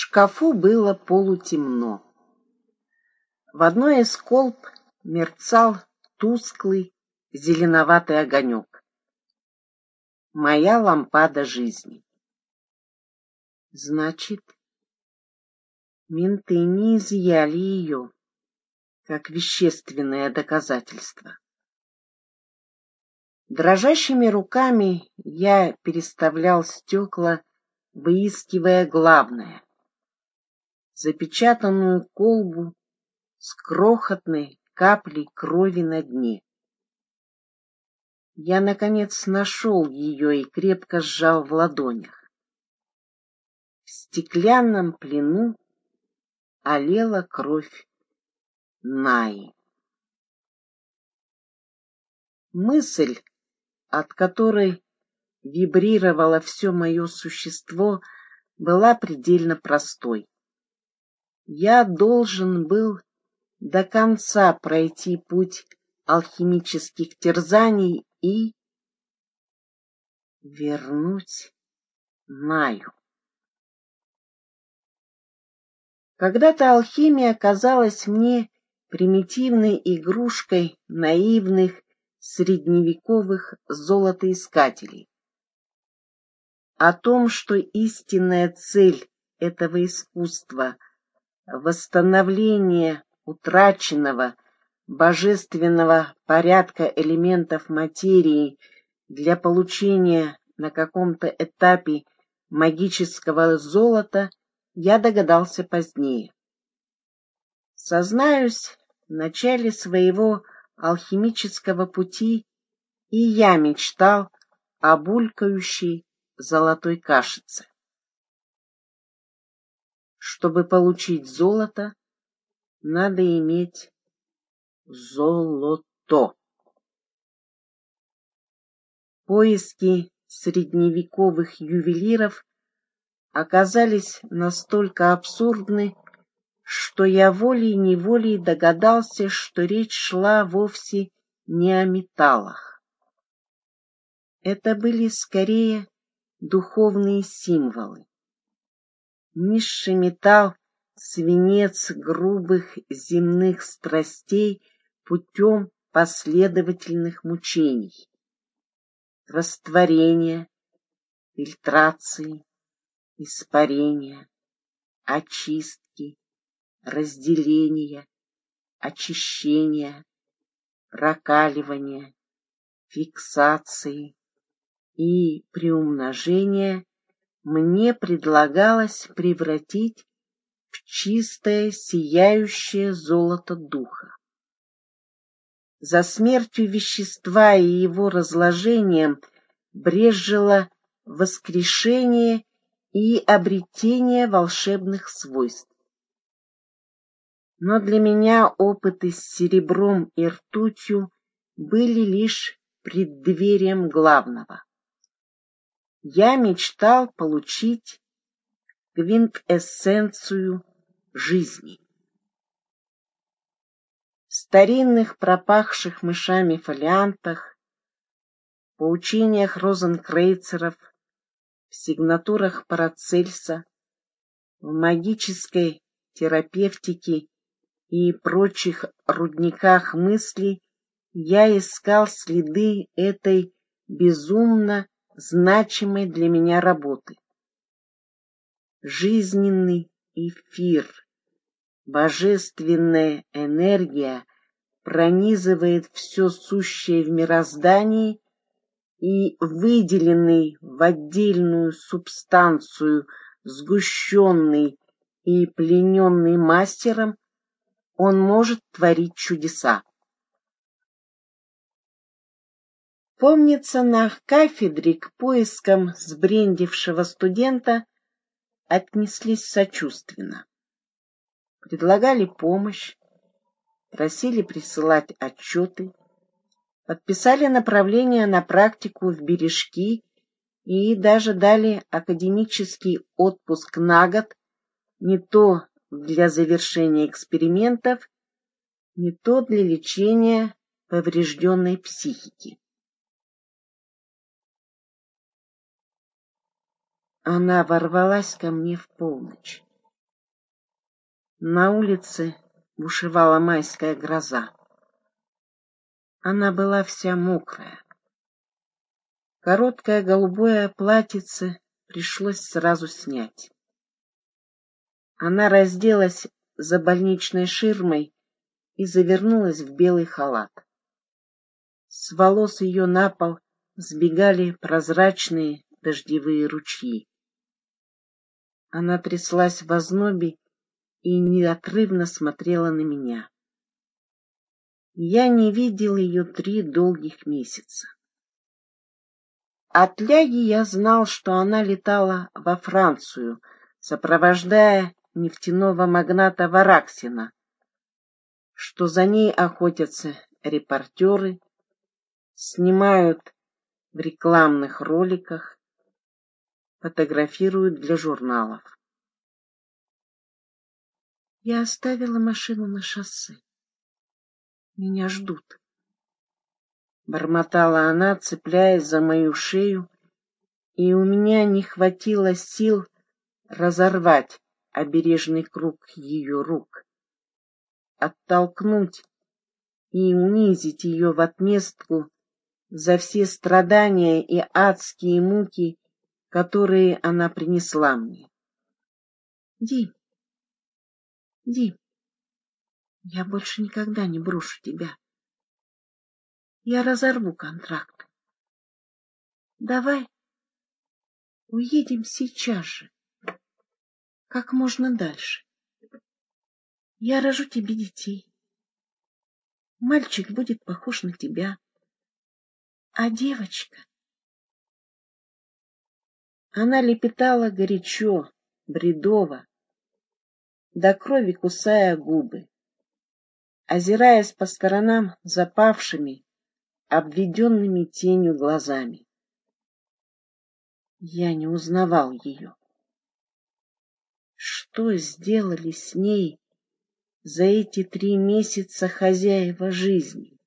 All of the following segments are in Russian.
шкафу было полутемно. В одной из колб мерцал тусклый зеленоватый огонек. Моя лампада жизни. Значит, менты не изъяли ее, как вещественное доказательство. Дрожащими руками я переставлял стекла, выискивая главное — запечатанную колбу с крохотной каплей крови на дне. Я, наконец, нашел ее и крепко сжал в ладонях. В стеклянном плену олела кровь Наи. Мысль, от которой вибрировало все мое существо, была предельно простой. Я должен был до конца пройти путь алхимических терзаний и вернуть Наю. Когда-то алхимия казалась мне примитивной игрушкой наивных средневековых золотоискателей. О том, что истинная цель этого искусства — восстановление утраченного божественного порядка элементов материи для получения на каком-то этапе магического золота, я догадался позднее. Сознаюсь, в начале своего алхимического пути и я мечтал о булькающей золотой кашице. Чтобы получить золото, надо иметь золото. Поиски средневековых ювелиров оказались настолько абсурдны, что я волей-неволей догадался, что речь шла вовсе не о металлах. Это были скорее духовные символы. Низший металл — свинец грубых земных страстей путем последовательных мучений, растворения, фильтрации, испарения, очистки, разделения, очищения, прокаливания, фиксации и приумножения мне предлагалось превратить в чистое сияющее золото духа. За смертью вещества и его разложением брезжило воскрешение и обретение волшебных свойств но для меня опыты с серебром и ртутью были лишь преддверием главного. Я мечтал получить квинтэссенцию жизни. В старинных пропахших мышами фолиантах, поучениях розенкрейцеров, в сигнатурах Парацельса, в магической терапевтике и прочих рудниках мыслей я искал следы этой безумно значимой для меня работы. Жизненный эфир, божественная энергия пронизывает все сущее в мироздании и выделенный в отдельную субстанцию, сгущенный и плененный мастером, он может творить чудеса. Помнится, на кафедре к поискам сбрендившего студента отнеслись сочувственно. Предлагали помощь, просили присылать отчеты, подписали направление на практику в бережки и даже дали академический отпуск на год не то для завершения экспериментов, не то для лечения поврежденной психики. Она ворвалась ко мне в полночь. На улице бушевала майская гроза. Она была вся мокрая. Короткое голубое платьице пришлось сразу снять. Она разделась за больничной ширмой и завернулась в белый халат. С волос ее на пол сбегали прозрачные дождевые ручьи. Она тряслась в ознобе и неотрывно смотрела на меня. Я не видел ее три долгих месяца. От Ляги я знал, что она летала во Францию, сопровождая нефтяного магната Вараксина, что за ней охотятся репортеры, снимают в рекламных роликах, фотографируют для журналов. Я оставила машину на шоссе. Меня ждут. Бормотала она, цепляясь за мою шею, и у меня не хватило сил разорвать обережный круг ее рук, оттолкнуть и унизить ее в отместку за все страдания и адские муки, которые она принесла мне. Дим, Дим, я больше никогда не брошу тебя. Я разорву контракт. Давай уедем сейчас же, как можно дальше. Я рожу тебе детей. Мальчик будет похож на тебя, а девочка... Она лепетала горячо, бредово, до крови кусая губы, озираясь по сторонам запавшими, обведенными тенью глазами. Я не узнавал ее. Что сделали с ней за эти три месяца хозяева жизни?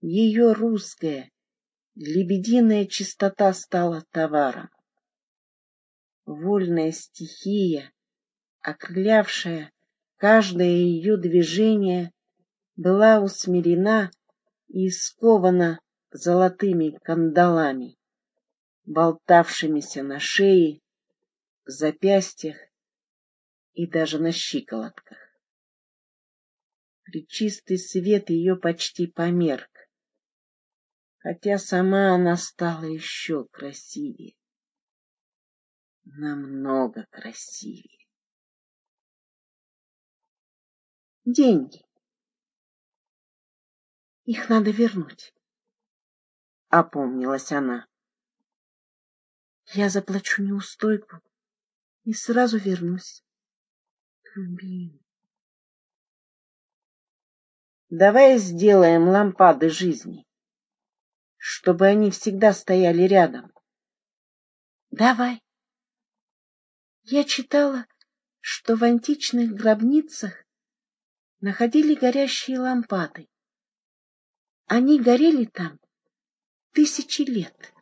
Ее русская, лебединая чистота стала товаром. Вольная стихия, окрылявшая каждое ее движение, была усмирена и скована золотыми кандалами, болтавшимися на шее, запястьях и даже на щиколотках. Причистый свет ее почти померк, хотя сама она стала еще красивее, намного красивее. Деньги. Их надо вернуть. Опомнилась она. Я заплачу неустойку и сразу вернусь. Любимый. Давай сделаем лампады жизни, чтобы они всегда стояли рядом. Давай. Я читала, что в античных гробницах находили горящие лампады. Они горели там тысячи лет.